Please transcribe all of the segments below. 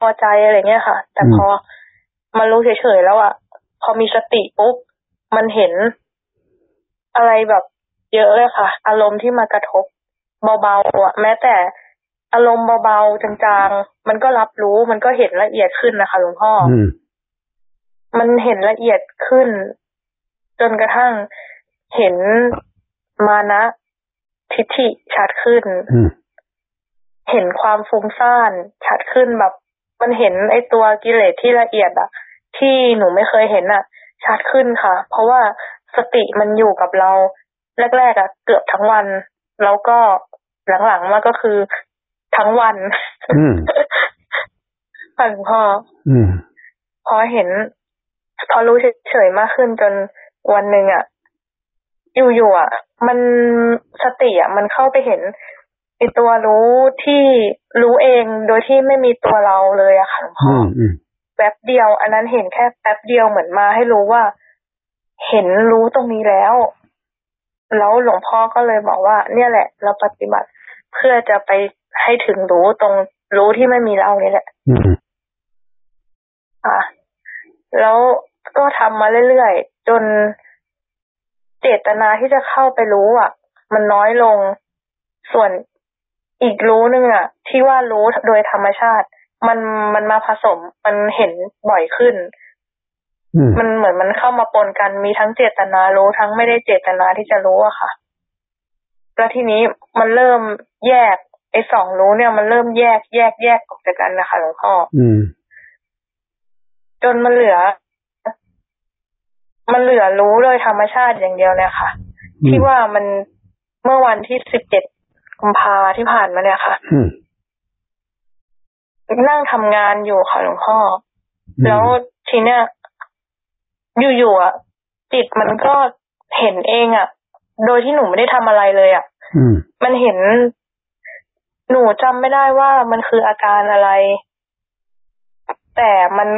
พอใจอะไรเงี้ยค่ะ แต่พอมารู้เฉยๆแล้วอะพอมีสติปุ๊บมันเห็นอะไรแบบเยอะเลยค่ะ อารมณ์ที่มากระทบเบาๆอะแม้แต่อารมณ์เบาๆจางๆ มันก็รับรู้มันก็เห็นละเอียดขึ้นนะคะหลวงพ่ออืมมันเห็นละเอียดขึ้น จนกระทั่งเห็นมานะทิฏฐิชัดขึ้นอืมเห็นความฟุ้งซ่านชัดขึ้นแบบ มันเห็นไอตัวกิเลสที่ละเอียดอะที่หนูไม่เคยเห็นอะชัดขึ้นค่ะ เพราะว่าสติมันอยู่กับเราแรกๆอะเกือบทั้งวัน แล้วก็หลังๆมาก็คือทั้งวันอืมค่ะหลวงพ่ออืมพอเห็น พอรู้เฉยๆมากขึ้นจนวันหนึ่งอะอยู่ๆอะมันสติอะมันเข้าไปเห็น ไอตัวรู้ที่รู้เองโดยที่ไม่มีตัวเราเลยอะค่ะหลวงพ่อือมอืมแป๊บเดียว อันนั้นเห็นแค่แป๊บเดียวเหมือนมาให้รู้ว่า เห็นรู้ตรงนี้แล้ว แล้วหลวงพ่อก็เลยบอกว่า เนี่ยแหละ เราปฏิบัติเพื่อจะไปให้ถึงรู้ตรงรู้ที่ไม่มีเรานี่แหละอืมอะแล้วก็ทำมาเรื่อยๆ จนเจตนาที่จะเข้าไปรู้อะ มันน้อยลง ส่วน อีกรู้หนึ่งอะที่ว่ารู้โดยธรรมชาติ มันมันมาผสมมันเห็นบ่อยขึ้นอืมมันเหมือนมันเข้ามาปนกันมีทั้งเจตนารู้ทั้งไม่ได้เจตนาที่จะรู้อะค่ะ แล้วทีนี้มันเริ่มแยกไอ้สองรู้เนี่ยมันเริ่มแยกแยกแยกออกจากกันนะคะหลวงพ่ออืมจนมันเหลือ มันเหลือรู้โดยธรรมชาติอย่างเดียวเนี่ยค่ะอืมที่ว่ามันเมื่อวันที่สิบเจ็ด กุมภาที่ผ่านมาเนี่ยค่ะอืมนั่งทำงานอยู่ค่ะหลวงพ่ออืมแล้วทีเนี้ยอยู่ๆอะจิตมันก็เห็นเองอะ โดยที่หนูไม่ได้ทำอะไรเลยอะอืมมันเห็น หนูจำไม่ได้ว่ามันคืออาการอะไร แต่มัน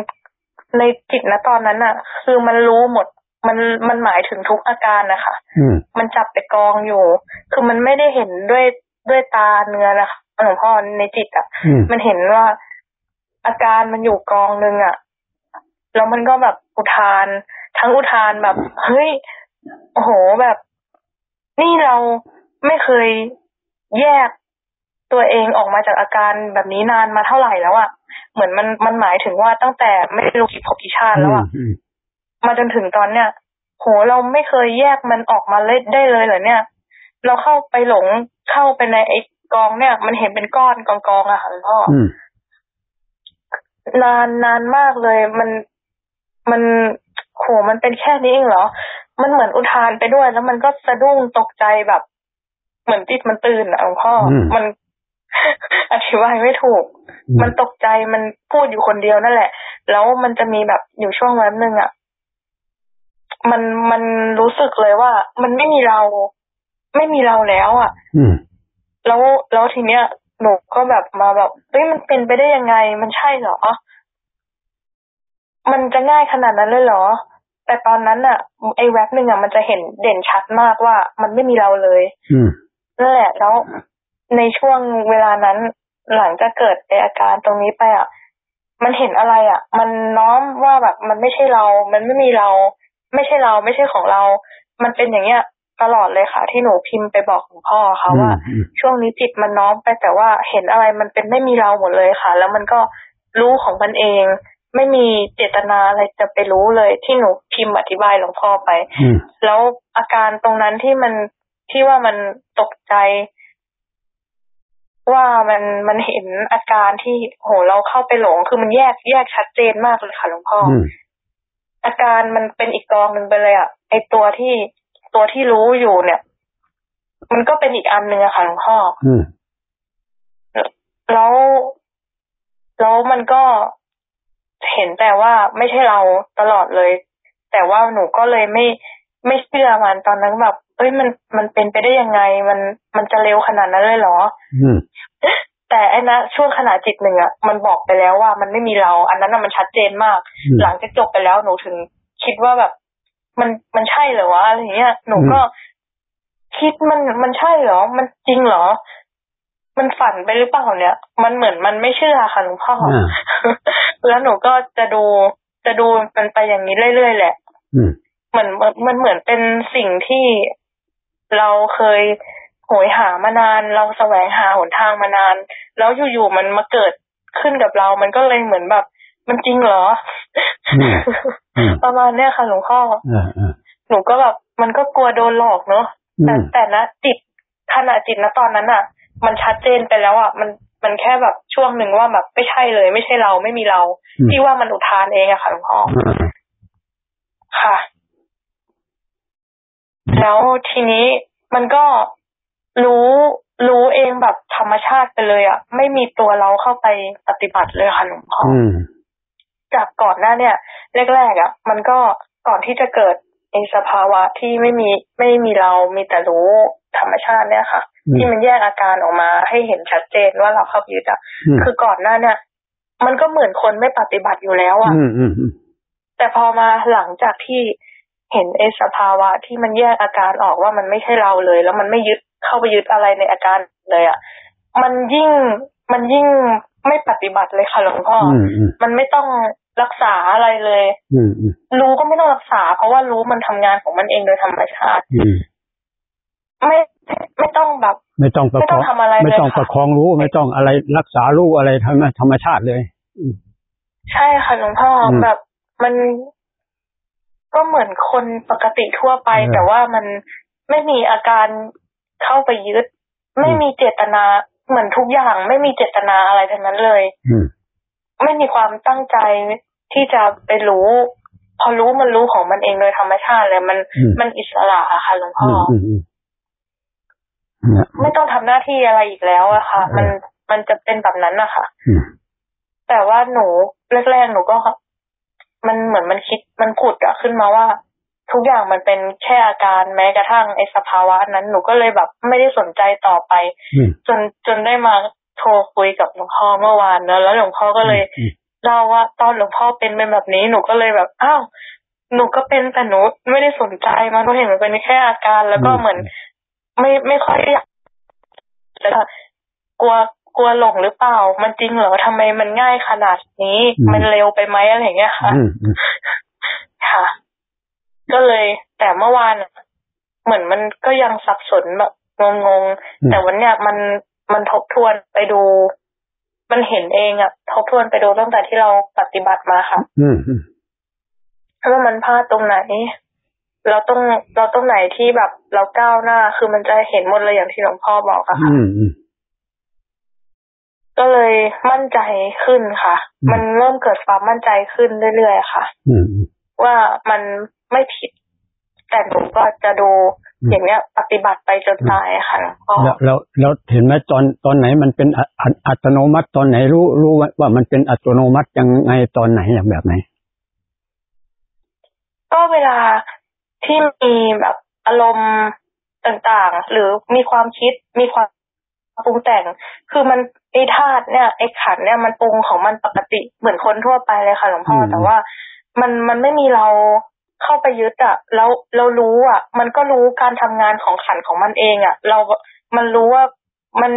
ในจิตนะตอนนั้นอะ คือมันรู้หมดมันมันหมายถึงทุกอาการนะคะอืมมันจับไปกองอยู่ คือมันไม่ได้เห็นด้วย ด้วยตาเนื้อนะคะหลวงพ่อในจิตอะอืมมันเห็นว่าอาการมันอยู่กองหนึ่งอะแล้วมันก็แบบอุทาน ทั้งอุทานแบบเฮ้ยโอ้โหแบบ นี่เราไม่เคยแยกตัวเองออกมาจากอาการแบบนี้นานมาเท่าไหร่แล้วอะเหมือนมันมันหมายถึงว่าตั้งแต่ไม่รู้กี่ภพกี่ชาติแล้วอะอืมมาจนถึงตอนเนี้ยโหเราไม่เคยแยกมันออกมาเลยได้เลยเหรอเนี่ย เราเข้าไปหลงเข้าไปในไอ้กองเนี่ย มันเห็นเป็นก้อนกองกองๆอะค่ะหลวงพ่อออืมนานนานมากเลย มันมันโหมันเป็นแค่นี้เองเหรอ มันเหมือนอุทานไปด้วย แล้วมันก็สะดุ้งตกใจแบบ เหมือนจิตมันตื่นอะหลวงพ่ออมมันอธิบายไม่ถูก มันตกใจมันพูดอยู่คนเดียวนั่นแหละ แล้วมันจะมีแบบอยู่ช่วงวันหนึ่งอะมันมันรู้สึกเลยว่า มันไม่มีเรา ไม่มีเราแล้วอะอืมแล้วแล้วทีเนี้ยหนูก็แบบมาแบบเฮ้ยมันเป็นไปได้ยังไง มันใช่เหรอ มันจะง่ายขนาดนั้นเลยเหรอ แต่ตอนนั้นอะไอ้แว็บหนึ่งอะมันจะเห็นเด่นชัดมากว่ามันไม่มีเราเลยอืมนั่นแหละ แล้วในช่วงเวลานั้น หลังจากเกิดไออาการตรงนี้ไปอะมันเห็นอะไรอะ มันน้อมว่าแบบมันไม่ใช่เรา มันไม่มีเรา ไม่ใช่เรา ไม่ใช่ของเรา มันเป็นอย่างเงี้ย ตลอดเลยค่ะ ที่หนูพิมพ์ไปบอกหลวงพ่อค่ะว่าอืมช่วงนี้จิตมันน้อมไปแต่ว่าเห็นอะไรมันเป็นไม่มีเราหมดเลยค่ะ แล้วมันก็รู้ของมันเอง ไม่มีเจตนาอะไรจะไปรู้เลย ที่หนูพิมพ์อธิบายหลวงพ่อไปอืมแล้วอาการตรงนั้นที่มันที่ว่ามันตกใจว่ามันมันเห็นอาการที่โหเราเข้าไปหลง คือมันแยกแยกชัดเจนมากเลยค่ะหลวงพ่อออืมอาการมันเป็นอีกกองหนึ่งไปเลยอะไอตัวที่ ตัวที่รู้อยู่เนี่ย มันก็เป็นอีกอันหนึ่งอะค่ะหลวงพ่ออืมแล้วแล้วมันก็เห็นแต่ว่าไม่ใช่เราตลอดเลย แต่ว่าหนูก็เลยไม่ไม่เชื่อมันตอนนั้นแบบเอ้ยมันมันเป็นไปได้ยังไง มันมันจะเร็วขนาดนั้นเลยเหรออืมแต่ไอ้นะช่วงขณะจิตหนึ่งอะมันบอกไปแล้วว่ามันไม่มีเรา อันนั้นอะมันชัดเจนมากอืมหลังจากจบไปแล้วหนูถึงคิดว่าแบบ มันมันใช่เหรอวะอะไรอย่างเงี้ย หนูก็คิดมันมันใช่เหรอ มันจริงเหรอ มันฝันไปหรือเปล่าเนี่ย มันเหมือนมันไม่เชื่อค่ะหลวงพ่ออ่าแล้วหนูก็จะดูจะดูมันไปอย่างนี้เรื่อยๆแหละอืมเหมือนมันเหมือนเป็นสิ่งที่เราเคยโหยหามานาน เราแสวงหาหนทางมานาน แล้วอยู่ๆมันมาเกิดขึ้นกับเรา มันก็เลยเหมือนแบบ มันจริงเหรออืมอืมประมาณเนี้ยค่ะหลวงพ่ออ่าอ่าหนูก็แบบมันก็กลัวโดนหลอกเนอะอืแต่มแต่นะจิตขณะจิตนะตอนนั้นอะ มันชัดเจนไปแล้วอะมันมันแค่แบบช่วงหนึ่งว่าแบบไม่ใช่เลย ไม่ใช่เราไม่มีเราอืมที่ว่ามันอุทานเองอะค่ะหลวงพ่ออ่าค่ะ แล้วทีนี้มันก็รู้รู้เองแบบธรรมชาติไปเลยอะไม่มีตัวเราเข้าไปปฏิบัติเลยค่ะหลวงพ่อออืม จากก่อนหน้าเนี่ยแรกๆอะมันก็ก่อนที่จะเกิดไอสภาวะที่ไม่มีไม่มีเรามีแต่รู้ธรรมชาติเนี่ยค่ะอืมที่มันแยกอาการออกมาให้เห็นชัดเจนว่าเราเข้าไปยึดอะอืมคือก่อนหน้าเนี่ย มันก็เหมือนคนไม่ปฏิบัติอยู่แล้วอะอืมอืมอืมแต่พอมาหลังจากที่เห็นไอ้สภาวะที่มันแยกอาการออกว่ามันไม่ใช่เราเลย แล้วมันไม่ยึดเข้าไปยึดอะไรในอาการเลยอะ่ะมันยิ่งมันยิ่งไม่ปฏิบัติเลยค่ะหลวงพ่อออืมอืมมันไม่ต้อง รักษาอะไรเลยอืมอืมรู้ก็ไม่ต้องรักษา เพราะว่ารู้มันทำงานของมันเองโดยธรรมชาติอืมไม่ไม่ต้องแบบ ไม่ต้องประไม่คต้อองงทำอะไรเลยไม่ต้องประค่ะคองรู้ไม่ต้องอะไรรักษารู้อะไรธรรมธรรมชาติเลยใช่ค่ะหลวงพ่ออมแบบมันก็เหมือนคนปกติทั่วไปเออแต่ว่ามันไม่มีอาการเข้าไปยึด ไม่มีเจตนาเหมือนทุกอย่าง ไม่มีเจตนาอะไรทั้งนั้นเลยอืม ไม่มีความตั้งใจที่จะไปรู้ พอรู้มันรู้ของมันเองโดยธรรมชาติเลยมันอืมมันอิสระอะค่ะหลวงพ่อือมออืมอืมเนี่ยไม่ต้องทำหน้าที่อะไรอีกแล้วอะค่ะเออมันมันจะเป็นแบบนั้นนะคะอืมแต่ว่าหนูแรกๆหนูก็มันเหมือนมันคิดมันผุดอะขึ้นมาว่า ทุกอย่างมันเป็นแค่อาการแม้กระทั่งไอ้สภาวะนั้นหนูก็เลยแบบไม่ได้สนใจต่อไปอืมจนจนได้มา โทรคุยกับหลวงพ่อเมื่อวานเนอะแล้วหลวงพ่อก็เลยอืมเล่าว่าตอนหลวงพ่อเป็นเป็นแบบนี้หนูก็เลยแบบอ้าวหนูก็เป็นแต่หนูไม่ได้สนใจมันก็เห็นมันเป็นแค่อาการ แล้วก็เหมือน ไม่ไม่ค่อยอยากแล้วก็กลัวกลัวหลงหรือเปล่า มันจริงเหรอทำไมมันง่ายขนาดนี้อืมมันเร็วไปไหมอะไรอย่างเงี้ยค่ะอืมอืมค่ะ ก็เลย แต่เมื่อวานอะเหมือนมันก็ยังสับสนแบบงงๆแต่วันเนี้ยมัน มันทบทวนไปดู มันเห็นเองอะทบทวนไปดูตั้งแต่ที่เราปฏิบัติมาค่ะอืมอืมว่ามันพลาดตรงไหน เราต้องเราตรงไหนที่แบบเราก้าวหน้า คือมันจะเห็นหมดเลยอย่างที่หลวงพ่อบอกอะค่ะอืมอืมก็เลยมั่นใจขึ้นค่ะอืมมันเริ่มเกิดความมั่นใจขึ้นเรื่อยๆค่ะอืมอืมว่ามันไม่ผิด แต่หนูก็จะดู อืมอย่างเนี้ยปฏิบัติไปจนตายอะค่ะหลวงพ่อแล้วแล้วแล้วเห็นไหมตอนตอนไหนมันเป็นอัอัอัตโนมัติตอนไหนรู้รู้ว่าว่ามันเป็นอัตโนมัติยังไงตอนไหนอย่างแบบไหนก็เวลาที่มีแบบอารมณ์ต่างๆ หรือมีความคิดมีความปรุงแต่ง คือมันไอ้ธาตุเนี่ยไอ้ขันธ์เนี่ยมันปรุงของมันปกติเหมือนคนทั่วไปเลยค่ะหลวงพ่ออืมแต่ว่ามันมันไม่มีเรา เข้าไปยึดอะแล้วเรารู้อะมันก็รู้การทำงานของขันธ์ของมันเองอะเรา มันรู้ว่ามัน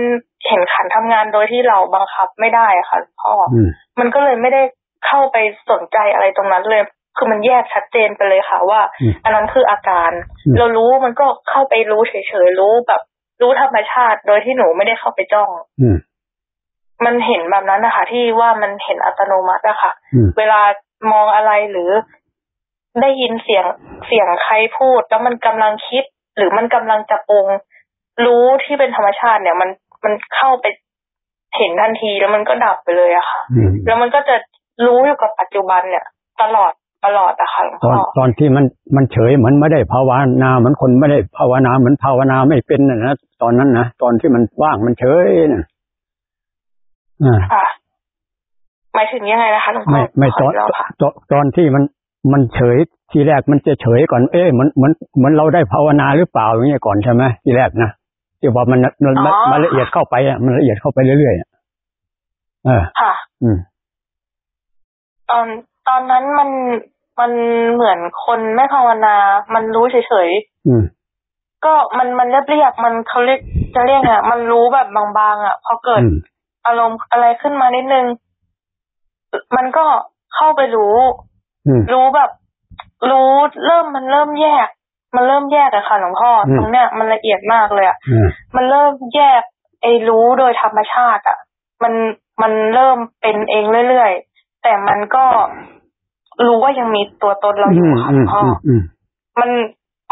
เห็นขันธ์ทำงานโดยที่เราบังคับไม่ได้อะค่ะหลวงพ่ออืมมันก็เลยไม่ได้เข้าไปสนใจอะไรตรงนั้นเลย คือมันแยกชัดเจนไปเลยค่ะว่าอืมอันนั้นคืออาการอืมเรารู้มันก็เข้าไปรู้เฉยๆรู้แบบ รู้ธรรมชาติโดยที่หนูไม่ได้เข้าไปจ้อง อืมมันเห็นแบบนั้นนะคะที่ว่ามันเห็นอัตโนมัติอะค่ะอืมเวลามองอะไรหรือ ได้ยินเสียงเสียงใครพูด แล้วมันกำลังคิด หรือมันกำลังจะปรุงรู้ที่เป็นธรรมชาติเนี่ย มันมันเข้าไปเห็นทันทีแล้วมันก็ดับไปเลยอะค่ะอืมแล้วมันก็จะรู้อยู่กับปัจจุบันเนี่ย ตลอดตลอดอะค่ะหลวงตอนพ่อตอนที่มันมันเฉยเหมือนไม่ได้ภาวนาเหมือนคนไม่ได้ภาวนาเหมือนภาวนาไม่เป็นนะนะตอนนั้นนะตอนที่มันว่างมันเฉยนะอ่าค่ะหมายถึงยังไงนะคะหลวงพ่อไม่ไม่ขตอนกรอบค่ะตอนตอนที่มัน มันเฉยทีแรกมันจะเฉยก่อน เอ๊ะเหมือนเหมือนเหมือนเราได้ภาวนาหรือเปล่าอย่างเงี้ยก่อนใช่ไหมทีแรกนะที่ว่ามันมันมันมันละเอียดเข้าไปอะมันละเอียดเข้าไปเรื่อยๆอะเออค่ะ อืมตอนตอนนั้นมันมันเหมือนคนไม่ภาวนา มันรู้เฉยอืมๆก็มันมันเรียบเรียบๆมันเขาเรียกจะเรียกไงมันรู้แบบบางๆอะพอเกิดอืมอารมณ์อะไรขึ้นมานิดนึง มันก็เข้าไปรู้อืม รู้แบบ รู้เริ่มมันเริ่มแยก มันเริ่มแยกอะค่ะหลวงพ่ออมตรงเนี้ยมันละเอียดมากเลยอะอืมมันเริ่มแยกไอ้รู้โดยธรรมชาติอะมันมันเริ่มเป็นเองเรื่อยๆแต่มันก็รู้ว่ายังมีตัวตนเราอยู่ค่ะหลวงพ่อออืมมัน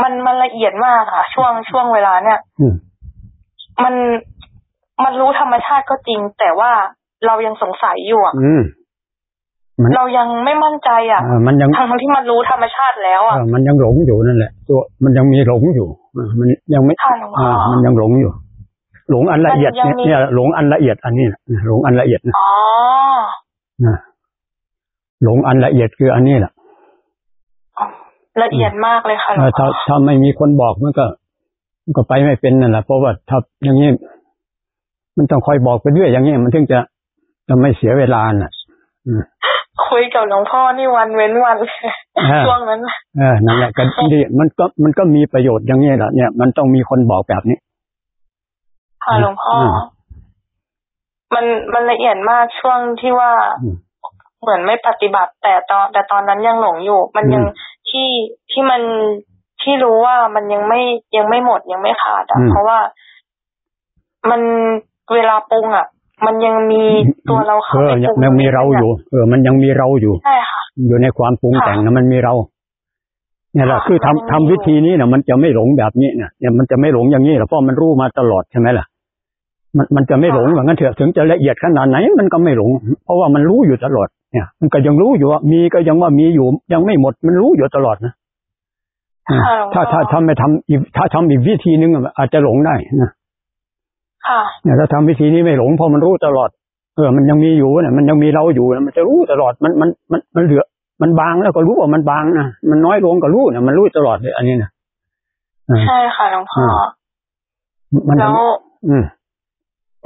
มันมันละเอียดมากค่ะ ช่วงช่วงเวลาเนี้ยอืมมันมันรู้ธรรมชาติก็จริง แต่ว่าเรายังสงสัยอยู่อะอืมมัน เรายังไม่มั่นใจอะอ่ามันยังทั้งที่มันรู้ธรรมชาติแล้วเออะอมันยังหลงอยู่นั่นแหละ ตัวมันยังมีหลงอยู่อ่ามันยังไม่ค่ะหลวงพ่ออ่ามันยังหลงอยู่ หลงอันละเอียดมันยังมีเนี่ยหลงอันละเอียดอันนี้นะหลงอันละเอียดนะอ๋อนะหลงอันละเอียดคืออันนี้แหละละเอียดมากเลยค่ะหลเอวองพ่ถ้าอถ้าไม่มีคนบอกมันก็มันก็ไปไม่เป็นนั่นแหละเพราะว่าถ้าอย่างนี้มันต้องคอยบอกไปเรื่อยอย่างนี้มันถึงจะจะไม่เสียเวลาน่ะ คุยกับหลวงพ่อนี่วันเว้นวันเลยอ่าช่วงนั้นน่ะเออนั่นแหละก็ดีมันก็มันก็มีประโยชน์อย่างนี้แหละเนี่ยมันต้องมีคนบอกแบบนี้ค่ะหลวงพ่ออมมันมันละเอียดมากช่วงที่ว่าอืมเหมือนไม่ปฏิบัติ แต่ตอนแต่ตอนนั้นยังหลงอยู่ มันยังอืมที่ที่มันที่รู้ว่ามันยังไม่ยังไม่หมดยังไม่ขาดอะอืมเพราะว่ามันเวลาปรุงอะ มันยังมีตัวเราเข้าเอไปอปยัรุงงยังมีเราอยู่ เออ มันยังมีเราอยู่ใช่ค่ะอยู่ในความปรุงแต่งค่ะนะมันมีเรา เนี่ยแหละค่ะคือทำมันยังมีทำวิธีนี้เนี่ยมันจะไม่หลงแบบนี้เนี่ยเนี่ยมันจะไม่หลงอย่างนี้หรอกเพราะมันรู้มาตลอดใช่ไหมล่ะมันมันจะไม่หลงเหมือนกันเถอะถึงจะละเอียดขนาดไหนมันก็ไม่หลง เพราะว่ามันรู้อยู่ตลอดเนี่ย มันก็ยังรู้อยู่ว่ามีก็ยังว่ามีอยู่ ยังไม่หมดมันรู้อยู่ตลอดนะอ่าค่ะหลวงพ่ถ้าอถ้าถ้าไม่ทำอีกถ้าทำอีกวิธีนึงอะอาจจะหลงได้นะค่ะ เนี่ยถ้าทำวิธีนี้ไม่หลงเพราะมันรู้ตลอด เออ มันยังมีอยู่เนี่ยมันยังมีเราอยู่นะมันจะรู้ตลอดมันมันมันมันเหลือ มันบางแล้วก็รู้ว่ามันบางนะมันน้อยลงก็รู้เนี่ยมันรู้ตลอดเลยอันนี้นะอ่าใช่ค่ะหลวงพ่ออมันแล้วอืม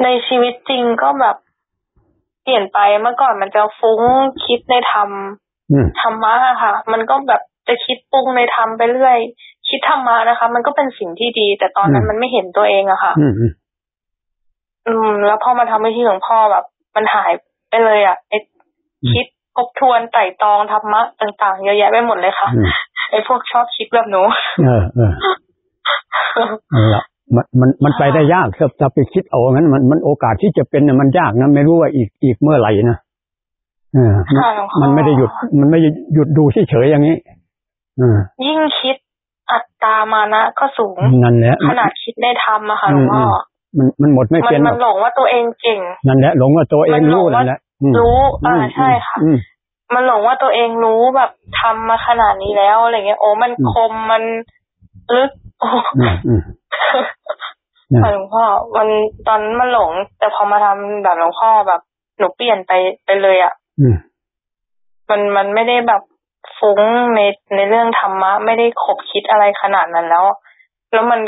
ในชีวิตจริงก็แบบเปลี่ยนไปเมื่อก่อนมันจะฟุ้งคิดในธรรมอืมธรรมะอะค่ะ มันก็แบบจะคิดปรุงในธรรมไปเรื่อย คิดธรรมะนะคะ มันก็เป็นสิ่งที่ดี แต่ตอนนั้นอืมมันไม่เห็นตัวเองอะค่ะ อืมอืมอืม แล้วพอมาทำให้ที่หลวงพ่อแบบ มันหายไปเลยอะไอคิดทบทวนไตร่ตรองธรรมะต่างๆเยอะแยะไปหมดเลยค่ะอืมไอพวกชอบคิดแบบหนูเออเออเอาละมันมันมันไปได้ยากถ้าจะไปคิดเอางั้นมันมันโอกาสที่จะเป็นเนี่ยมันยากนะไม่รู้ว่าอีกอีกเมื่อไหร่นะเออมันค่ะหลวงพ่อมันไม่ได้หยุด มันไม่ได้หยุดดูเฉยๆอย่างนี้เออยิ่งคิดอัตตามานะก็สูงนั่นแหละขนาดคิดได้ทำอะค่ะหลวงพ่ออ มันมันหมดไม่มัเป็นนหรมัอนกหลงว่าตัวเองเก่งนั่นแหละหลงว่าตัวเองมันหลงรู้ว่านั่นแหละอืมรู้อ่าอืมใช่ค่ะอืมมันหลงว่าตัวเองรู้แบบทำมาขนาดนี้แล้วอะไรเงี้ยโอ้มันอืมคมมันลึกโอ้อืมอืมอืมค่ะหลวงพ่อมันตอนนั้นมันหลง แต่พอมาทำแบบหลวงพ่อแบบ หนูเปลี่ยนไปไปเลยอะ่ะอืมมันมันไม่ได้แบบฟุ้งในในเรื่องธรรมะ ไม่ได้ขบคิดอะไรขนาดนั้นแล้ว แล้วมัน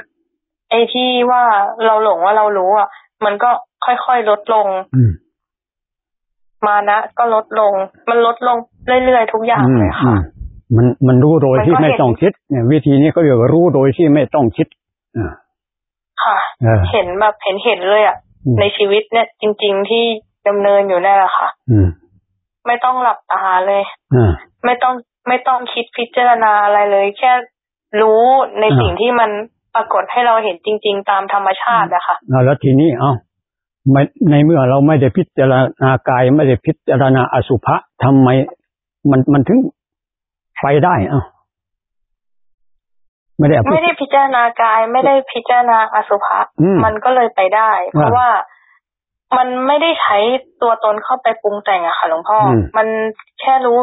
ไอ้ที่ว่าเราหลงว่าเรารู้อะ มันก็ค่อยๆลดลงอืมมานะก็ลดลง มันลดลงเรื่อยๆทุกอย่างอืมเลยอืค่ะมมันมันรู้โดยมันก็ที่ไม่เห็นต้องคิด เนี่ย วิธีนี้เขาเรียกว่ารู้โดยที่ไม่ต้องคิดอ่าค่ะเออเห็นแบบเห็นเห็นเลยอะอืมในชีวิตเนี่ย จริง ๆที่ดำเนินอยู่นั่นแหละค่ะ อืมไม่ต้องหลับตาเลยอ่าไม่ต้องไม่ต้องคิดพิจารณาอะไรเลย แค่รู้ในอ่าสิ่งที่มัน ปรากฏให้เราเห็นจริง ๆ ตามธรรมชาติอะค่ะเอาแล้วทีนี้เอ้าไม่ในเมื่อเราไม่ได้พิจารณากายไม่ได้พิจารณาอสุภะทำไมมันมันถึงไปได้เอ้าไม่ได้อภิไม่ได้พิจารณากายไม่ได้พิจารณาอสุภะอืมมันก็เลยไปได้ เพราะอ่าว่ามันไม่ได้ใช้ตัวตนเข้าไปปรุงแต่งอะค่ะหลวงพ่ออมมันแค่รู้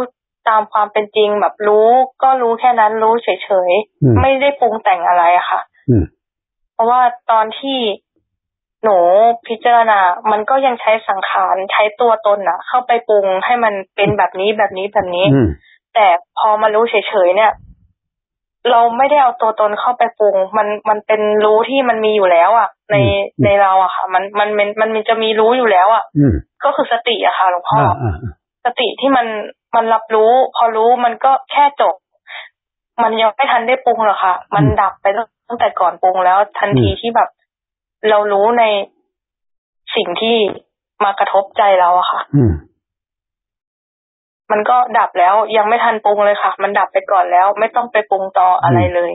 ตามความเป็นจริงแบบรู้ ก็รู้แค่นั้นรู้เฉยอืมๆไม่ได้ปรุงแต่งอะไรอะค่ะอืม เพราะว่าตอนที่หนูพิจารณา มันก็ยังใช้สังขารใช้ตัวตนอะเข้าไปปรุงให้มันเป็นแบบนี้แบบนี้แบบนี้อืมแต่พอมารู้เฉยๆเนี่ย เราไม่ได้เอาตัวตนเข้าไปปรุง มันมันเป็นรู้ที่มันมีอยู่แล้วอะในอืมในเราอะค่ะมันมันมันมันมันจะมีรู้อยู่แล้วอะอืมก็คือสติอะค่ะหลวงพ่ออ่าออ่าสติที่มันมันรับรู้ พอรู้มันก็แค่จบ มันยังไม่ทันได้ปรุงหรอกค่ะ มันอืมดับไปตั้งแต่ก่อนปรุงแล้วทันทีอืมที่แบบ เรารู้ในสิ่งที่มากระทบใจเราอะค่ะอืมมันก็ดับแล้วยังไม่ทันปรุงเลยค่ะ มันดับไปก่อนแล้ว ไม่ต้องไปปรุงต่ออะไรเลย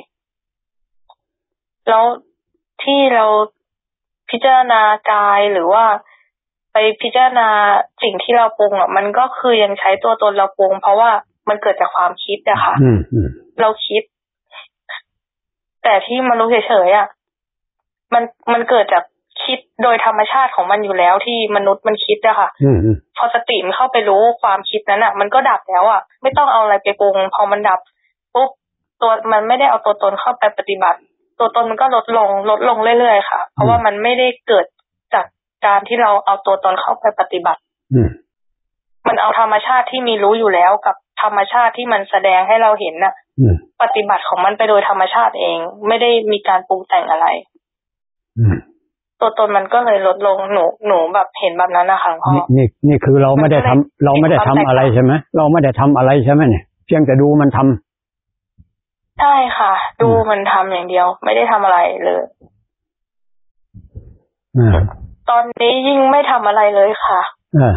แล้วที่เราพิจารณากายหรือว่าไปพิจารณาสิ่งที่เราปรุงอะ มันก็คือยังใช้ตัวตนเราปรุง เพราะว่า มันเกิดจากความคิดอะค่ะอืมอืมเราคิด แต่ที่มันรู้เฉยๆอะมันมันเกิดจากคิดโดยธรรมชาติของมันอยู่แล้วที่มนุษย์มันคิดอะค่ะอืมอืมพอสติมันเข้าไปรู้ความคิดนั้นอะมันก็ดับแล้วอะไม่ต้องเอาอะไรไปปรุงพอมันดับปุ๊บตัวมันไม่ได้เอาตัวตนเข้าไปปฏิบัติ ตัวตนมันก็ลดลงลดลงเรื่อยๆค่ะ เพราะว่ามันไม่ได้เกิดจากการที่เราเอาตัวตนเข้าไปปฏิบัติอืมมันเอาธรรมชาติที่มีรู้อยู่แล้วกับ ธรรมชาติที่มันแสดงให้เราเห็นน่ะอืมปฏิบัติของมันไปโดยธรรมชาติเอง ไม่ได้มีการปรุงแต่งอะไรอืมตัวตนมันก็เลยลดลงหนูหนูแบบเห็นแบบนั้นนะคะหลวงพ่อนี่นี่นี่คือเราไม่ได้ทำเราไม่ได้ทำอะไรใช่ไหมเราไม่ได้ทำอะไรใช่ไหมเนี่ยเพียงแต่ดูมันทำใช่ค่ะ ดูอืมมันทำอย่างเดียว ไม่ได้ทำอะไรเลยอ่าตอนนี้ยิ่งไม่ทำอะไรเลยค่ะอ่า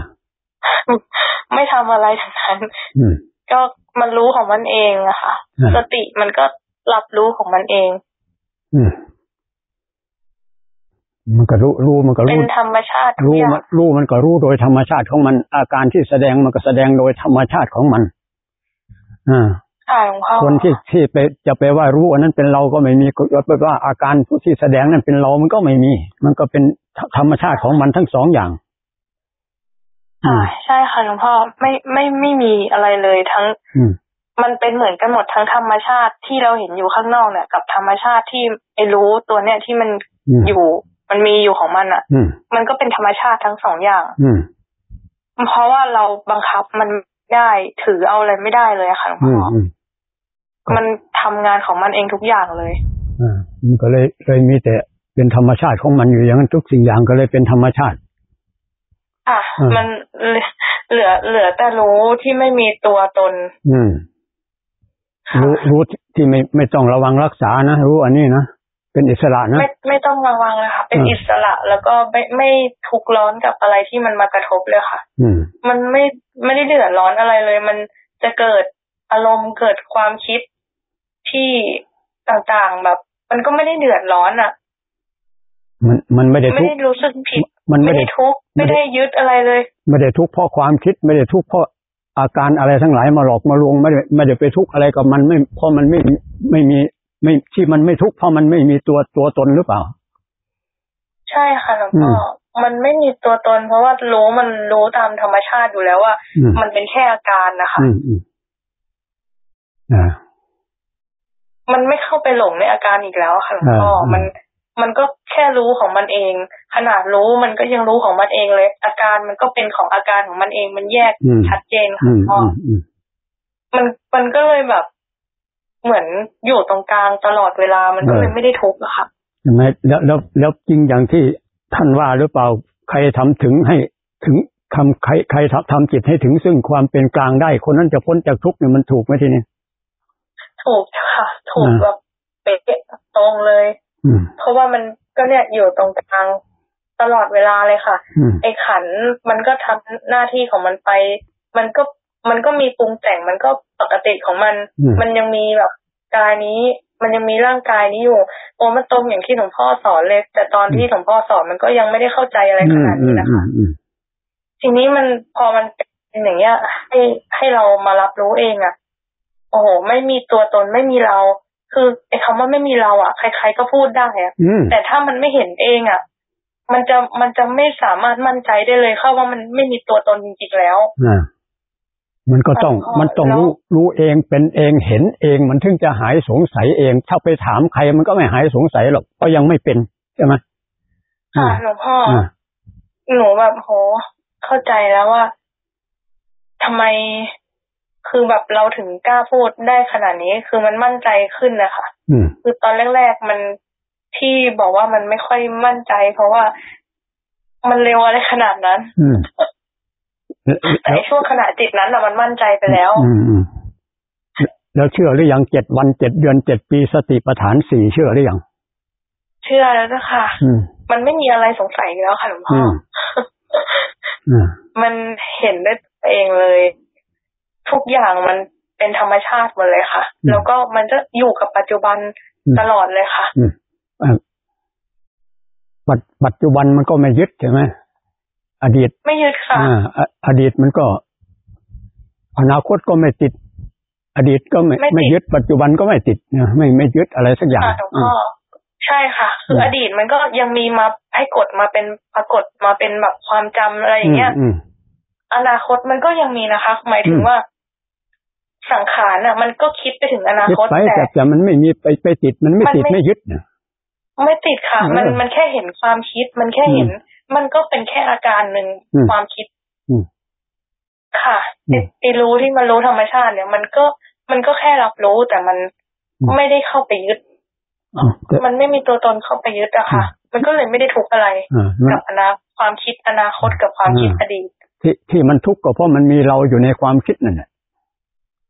ไม่ทำอะไรทั้งนั้นอืม ก็มันรู้ของมันเองอะค่ะอ่าสติมันก็รับรู้ของมันเอง อืมมันก็รู้รู้มันก็เป็รู้นธรรมชาติทุกรู้อย่ามังนรู้มันก็รู้โดยธรรมชาติของมัน อาการที่แสดงมันก็แสดงโดยธรรมชาติของมันอ่าค่ะหลวงพ่อคนที่ที่ไปจะไปว่ารู้อันนั้นเป็นเราก็ไม่มีจะไปว่าอาการที่แสดงนั้นเป็นเรามันก็ไม่มี มันก็เป็นธรรมชาติของมันทั้งสองอย่างอืค่ะม ใช่ค่ะหลวงพ่อไม่ไม่ไม่มีอะไรเลยทั้งอืมมันเป็นเหมือนกันหมดทั้งธรรมชาติที่เราเห็นอยู่ข้างนอกเนี่ย กับธรรมชาติที่ไอ้รู้ตัวเนี้ยที่มันอืมอยู่มันมีอยู่ของมันอะอืมมันก็เป็นธรรมชาติทั้งสองอย่าง อืมเพราะว่าเราบังคับมันไม่ได้ถือเอาอะไรไม่ได้เลยอะค่ะหลวงอืมพ่ออืมมันทำงานของมันเองทุกอย่างเลยอ่ามันก็เลยเลยมีแต่เป็นธรรมชาติของมันอยู่อย่างนั้นทุกสิ่งอย่างก็เลยเป็นธรรมชาติ ค่ะอืมมันเหลือเหลือแต่รู้ที่ไม่มีตัวตน อืมค่ะรู้รู้ที่ไม่ไม่ต้องระวังรักษานะรู้อันนี้นะเป็นอิสระนะไม่ไม่ต้องระวังนะคะเป็นอืมอิสระแล้วก็ไม่ไม่ทุกข์ร้อนกับอะไรที่มันมากระทบเลยค่ะ อืม มันไม่ไม่ได้เดือดร้อนอะไรเลย มันจะเกิดอารมณ์เกิดความคิดที่ต่างๆแบบ มันก็ไม่ได้เดือดร้อนอะ มันมันไม่ได้ไม่ทุกได้ข์รู้สึกผิด มันไม่ไม่ได้ได้ทุกข์ไม่ไม่ได้ได้ยึดอะไรเลย ไม่ได้ทุกข์เพราะความคิดไม่ได้ทุกข์เพราะอาการอะไรทั้งหลายมาหลอกมาลวงไม่ได้ไม่ได้ไปทุกข์อะไรกับมันไม่เพราะมันไม่ไม่มีไม่ที่มันไม่ทุกข์เพราะมันไม่มีตัวตัวตนหรือเปล่า ใช่ค่ะหลวงพ่ออมันไม่มีตัวตน เพราะว่ารู้มันรู้ตามธรรมชาติอยู่แล้วว่าอืมมันเป็นแค่อาการนะคะอืมอืมอ่ามันไม่เข้าไปหลงในอาการอีกแล้วค่ะหลวงพ่ออ่ามัมัน มันก็แค่รู้ของมันเอง ขนาดรู้มันก็ยังรู้ของมันเองเลย อาการมันก็เป็นของอาการของมันเอง มันแยกอืมชัดเจนค่ะอืหลมวงพ่ออืมอืมมันมันก็เลยแบบ เหมือนอยู่ตรงกลางตลอดเวลามันก็เลยไม่ได้ทุกข์อะค่ะใช่ไหมแล้วแล้วแล้วจริงอย่างที่ท่านว่าหรือเปล่าใครทำถึงให้ถึงคำใครใครทำทำจิตให้ถึงซึ่งความเป็นกลางได้ คนนั้นจะพ้นจากทุกข์เนี่ยมันถูกไหมทีนี้ถูกค่ะ ถูกอ่าแบบเป๊ะตรงเลยอืม เพราะว่ามันก็เนี่ยอยู่ตรงกลางตลอดเวลาเลยค่ะอืมไอ้ขันมันก็ทำหน้าที่ของมันไป มันก็มันก็มีปรุงแต่งมันก็ปกติของมันอืมมันยังมีแบบกายนี้ มันยังมีร่างกายนี้อยู่โอ้มันตรงอย่างที่หลวงพ่อสอนเลย แต่ตอนที่หลวงพ่อสอนมันก็ยังไม่ได้เข้าใจอะไรขนาดนี้นะคะอืมอืมทีนี้มันพอมันเป็นอย่างเงี้ยให้ให้เรามารับรู้เองอะ่ะ โอ้โห ไม่มีตัวตนไม่มีเรา คือไอ้คำว่าไม่มีเราอะ่ะ ใครๆก็พูดได้อะอืมแต่ถ้ามันไม่เห็นเองอะ่ะ มันจะมันจะไม่สามารถมั่นใจได้เลยเข้าว่ามันไม่มีตัวตนจริงๆแล้วอ่ามันก็ต้องอ๋อมันต้องแล้วรู้รู้เองเป็นเองเห็นเองมันถึงจะหายสงสัยเอง ถ้าไปถามใครมันก็ไม่หายสงสัยหรอกเพราะยังไม่เป็นใช่ไหมค่ะอ่าหลวงพ่อออ่าหนูแบบโหเข้าใจแล้วว่าทำไม คือแบบเราถึงกล้าพูดได้ขนาดนี้ คือมันมั่นใจขึ้นนะคะอืมคือตอนแรกๆมันที่บอกว่ามันไม่ค่อยมั่นใจ เพราะว่ามันเร็วอะไรขนาดนั้นอืมแต่ไอ้ช่วงขณะจิตนั้นอะมันมั่นใจไปแล้วอืมอืมแล้วเชื่อหรือยังเจ็ดวันเจ็ดเดือนเจ็ดปีสติปัฏฐานสี่เชื่อหรือยังเชื่อแล้วนะคะอืมมันไม่มีอะไรสงสัยอีกแล้วค่ะหลวงพ่อือมอืมมันเห็นด้วยตัวเองเลย ทุกอย่างมันเป็นธรรมชาติหมดเลยค่ะอืมแล้วก็มันจะอยู่กับปัจจุบันอืมตลอดเลยค่ะปัจปัจจุบันมันก็ไม่ยึดใช่ไหมอดีตไม่ยึดค่ะอ่าออดีตมันก็ อนาคตก็ไม่ติด อดีตก็ไม่ไม่ติดไม่ยึด ปัจจุบันก็ไม่ติดนะไม่ไม่ยึดอะไรสักอย่างค่ะหลวงพ่ออใช่ค่ะ คืออมอดีตมันก็ยังมีมาให้กดมาเป็นปรากฏมาเป็นแบบความจำอะไรอย่างเงี้ยอืมอนาคตมันก็ยังมีนะคะ หมายถึงอืมว่า สังขารน่ะ มันก็คิดไปถึงอนาคิดคตไปแต่แต่แต่มันไม่มีไปไปติดมันไม่มันติดไม่ไม่ยึดนะไม่ติดค่ะเออมันมันแค่เห็นความคิด มันแค่เห็น มันก็เป็นแค่อาการหนึ่งอืมความคิดอืมค่ะอืมไอ้รู้ที่มันรู้ธรรมชาติเนี่ย มันก็มันก็แค่รับรู้แต่มันอืมไม่ได้เข้าไปยึดอ่าแต่มันไม่มีตัวตนเข้าไปยึดอะค่ะ มันก็เลยไม่ได้ทุกข์อะไรอ่ามันกับอนาความคิดอนาคตกับความคิดอืมอดีตที่ที่มันทุกข์ก็เพราะมันมีเราอยู่ในความคิดนั่นแหละ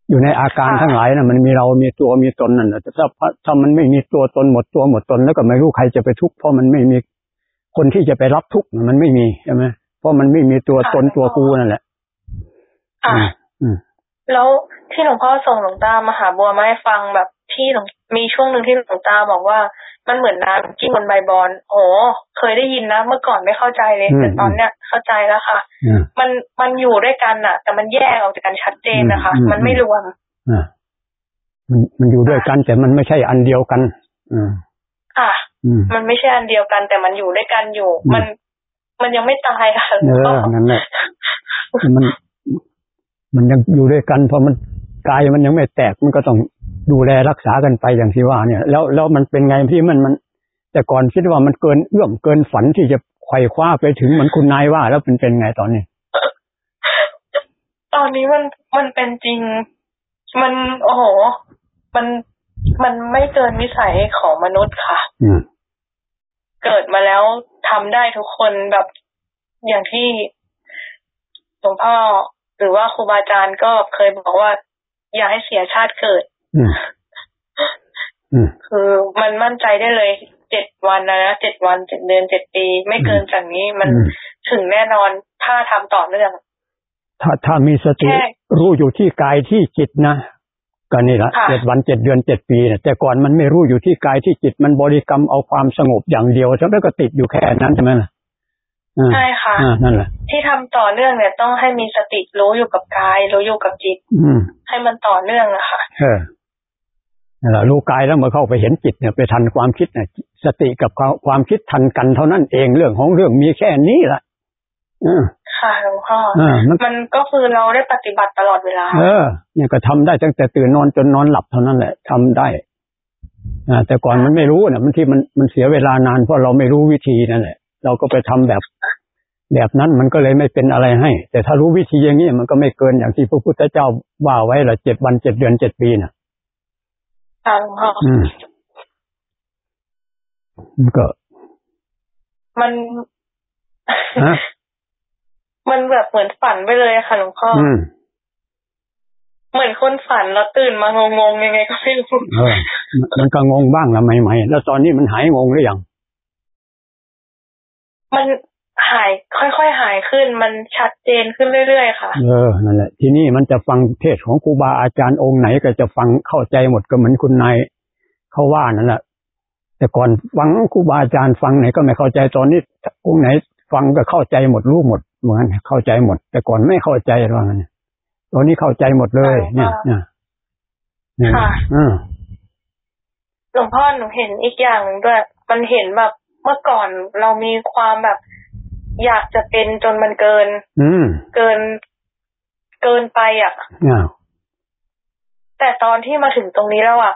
อยู่ในอาการค่ะทั้งหลายน่ะมันมีเรามีตัวมีตนนั่นแหละแต่ถ้าถ้ามันไม่มีตัวตนหมดตัวหมดตนแล้วก็ไม่รู้ใครจะไปทุกข์เพราะมันไม่มีคนที่จะไปรับทุกข์น่ะมันไม่มีใช่ไหมเพราะมันไม่มีตัวตนตัวกูนั่นแหละค่ะอืมอืมแล้วที่หลวงพ่อส่งหลวงตามหาบัวมาให้ฟังแบบที่หลวงมีช่วงหนึ่งที่หลวงตาบอกว่า มันเหมือนน้ำจิ้มบนใบบอนโอ้เคยได้ยินนะ เมื่อก่อนไม่เข้าใจเลยอืมแต่ตอนเนี้ยเข้าใจแล้วค่ะอืมมันมันอยู่ด้วยกันน่ะ แต่มันแยกออกจากกันชัดเจนนะคะอืมอืมมันไม่รวมอ่ามันมันอยู่ด้วยกัน แต่มันไม่ใช่อันเดียวกันอืมค่ะอืมมันไม่ใช่อันเดียวกัน แต่มันอยู่ด้วยกันอยู่อืมมัน มันยังไม่ตายค่ะหลเอวงพ่ออนั่นแหละมัน มันยังอยู่ด้วยกันเพราะมันกายมันยังไม่แตกมันก็ต้อง ดูแลรักษากันไปอย่างที่ว่าเนี่ย แล้วแล้วมันเป็นไงที่มันมัน แต่ก่อนคิดว่ามันเกินเอื้อมเกินฝันที่จะไขว่คว้าไปถึงเหมือนคุณนายว่า แล้วเป็นเป็นไงตอนนี้ ตอนนี้มันมันเป็นจริง มันโอ้โห มันมันไม่เกินวิสัยของมนุษย์ค่ะอืมเกิดมาแล้วทำได้ทุกคนแบบอย่างที่หลวงพ่อหรือว่าครูบาอาจารย์ก็เคยบอกว่า อย่าให้เสียชาติเกิดอืมอืม คือมันมั่นใจได้เลยเจ็ดวันนะนะเจ็ดวันเจ็ดเดือนเจ็ดปี ไม่เกินจากนี้มันอืมถึงแน่นอนถ้าทำต่อเนื่อง ถ้าถ้ามีสติแค่รู้อยู่ที่กายที่จิตนะก็นี่ละค่ะเจ็ดวันเจ็ดเดือนเจ็ดปีเนี่ยแต่ก่อนมันไม่รู้อยู่ที่กายที่จิตมันบริกรรมเอาความสงบอย่างเดียวแล้วก็ติดอยู่แค่นั้นใช่ไหมล่ะอ่าใช่ค่ะอ่านั่นแหละที่ทำต่อเนื่องเนี่ยต้องให้มีสติรู้อยู่กับกาย รู้อยู่กับจิตอืมให้มันต่อเนื่องอะค่ะ รู้กายแล้วเมื่อเข้าไปเห็นจิตเนี่ยไปทันความคิดเนี่ยสติกับความความคิดทันกันเท่านั้นเองเรื่องของเรื่องมีแค่นี้ละเออค่ะหลวงพ่อเออมันมันก็คือเราได้ปฏิบัติตลอดเวลา เออ เนี่ยก็ทำได้ตั้งแต่ตื่นนอนจนนอนหลับเท่านั้นแหละทำได้อ่าแต่ก่อนมันไม่รู้เนี่ยมันที่มันมันเสียเวลานานเพราะเราไม่รู้วิธีนั่นแหละ เราก็ไปทำแบบแบบนั้นมันก็เลยไม่เป็นอะไรให้ แต่ถ้ารู้วิธีอย่างนี้มันก็ไม่เกินอย่างที่พระพุทธเจ้าว่าไว้ละเจ็ดวันเจ็ดเดือนเจ็ดปีน่ะ ค่ะหลวงพ่ออืมมันก็ มันฮะมันแบบเหมือนฝันไปเลยอะค่ะหลวงพ่อออืมเหมือนคนฝันแล้วตื่นมางงๆยังไงก็ไม่รู้เออมันก็งงบ้างละใหม่ๆแล้วตอนนี้มันหายงงหรือยังมัน หายค่อยๆหายขึ้น มันชัดเจนขึ้นเรื่อยๆค่ะ เออนั่นแหละ ทีนี้มันจะฟังเทศน์ของครูบาอาจารย์องค์ไหนก็จะฟังเข้าใจหมดก็เหมือนคุณนายเขาว่านั่นแหละแต่ก่อนฟังครูบาอาจารย์ฟังไหนก็ไม่เข้าใจตอนนี้องค์ไหนฟังก็เข้าใจหมดรู้หมดเหมือนกันเข้าใจหมด แต่ก่อนไม่เข้าใจหรอกนะตอนนี้เข้าใจหมดเลย เนี่ยเนี่ยเนี่ยค่ะอืมหลวงพ่อหนูเห็นอีกอย่างหนึ่งด้วย มันเห็นแบบเมื่อก่อนเรามีความแบบ อยากจะเป็นจนมันเกิน อืม เกิน เกินไปอะอ้าวแต่ตอนที่มาถึงตรงนี้แล้วอะ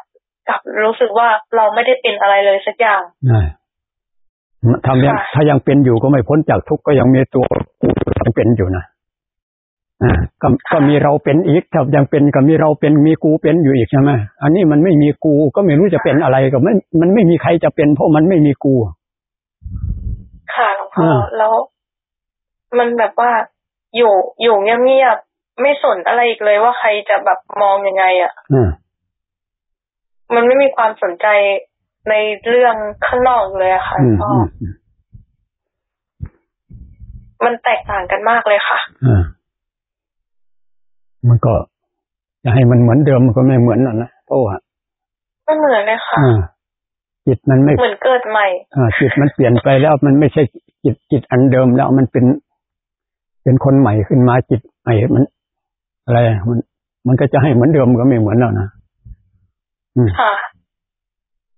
กลับรู้สึกว่าเราไม่ได้เป็นอะไรเลยสักอย่างอ่าทำยังค่ะถ้ายังเป็นอยู่ก็ไม่พ้นจากทุกข์ก็ยังมีตัวกูยังเป็นอยู่นะอ่าก็ก็มีเราเป็นอีกถ้ายังเป็นก็มีเราเป็นมีกูเป็นอยู่อีกใช่ไหมอันนี้มันไม่มีกูก็ไม่รู้จะเป็นอะไรก็ไม่มันไม่มีใครจะเป็นเพราะมันไม่มีกู ค่ะหลวงพ่ออ่า แล้ว มันแบบว่าอยู่อยู่เงียบๆไม่สนอะไรอีกเลยว่าใครจะแบบมองยังไงอะอ่ามันไม่มีความสนใจในเรื่องข้างนอกเลยอะค่ะอืมพ่ออือมอืมมันแตกต่างกันมากเลยค่ะอ่ามันก็จะให้มันเหมือนเดิมมันก็ไม่เหมือนน่ะนะเพราะว่าไม่เหมือนเลยค่ะอ่า จิตมันไม่เหมือนเกิดใหม่อ่าจิตมันเปลี่ยนไปแล้วมันไม่ใช่จิตจิตอันเดิมแล้วมันเป็น เป็นคนใหม่ขึ้นมาจิตใหม่มัน อะไรอะมัน มันก็จะให้เหมือนเดิมก็ไม่เหมือนแล้วนะอืมค่ะ